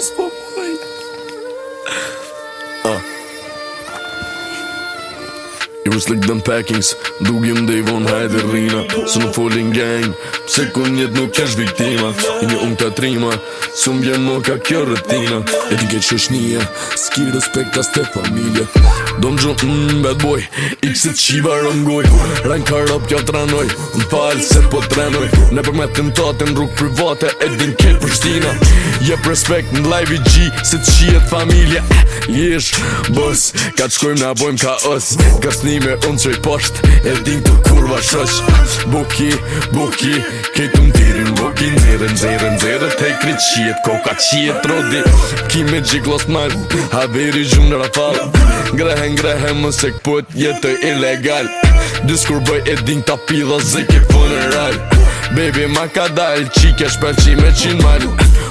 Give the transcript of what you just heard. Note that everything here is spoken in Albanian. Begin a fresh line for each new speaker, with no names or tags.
sua mãe. dreams like them packings Dugim dhe i vonë hajde rrina Së në folin gang Pse ku njët nuk është viktima I një unë të trima Së më bjën më ka kjo rëtina E ti këtë shëshnija Ski respekt as të familje Don't jump, mmm, bad boy X-it shiva rëngoj Rajnë ka rëp kjo të ranoj Në palë se po të renoj Ne për me tentate në rrugë private E din këtë për shtina Jep respekt në live i gji Se të shijet familje bës Ka të shkojmë në abojmë ka ës Ka me unë qoj pasht E din të kurva shosh Buki, buki Këtë unë tirin, buki në zire, në zire, në zire Të i kritë qiet, koka qiet, rodi Ki me gjiklos në marrë A veri në rafalë Grehen, grehen, më se këpët jetë të ilegal Dyskur bëj e din të apilo zekë e funeral Baby, ma ka dalë, qike shpel qime qinë marrë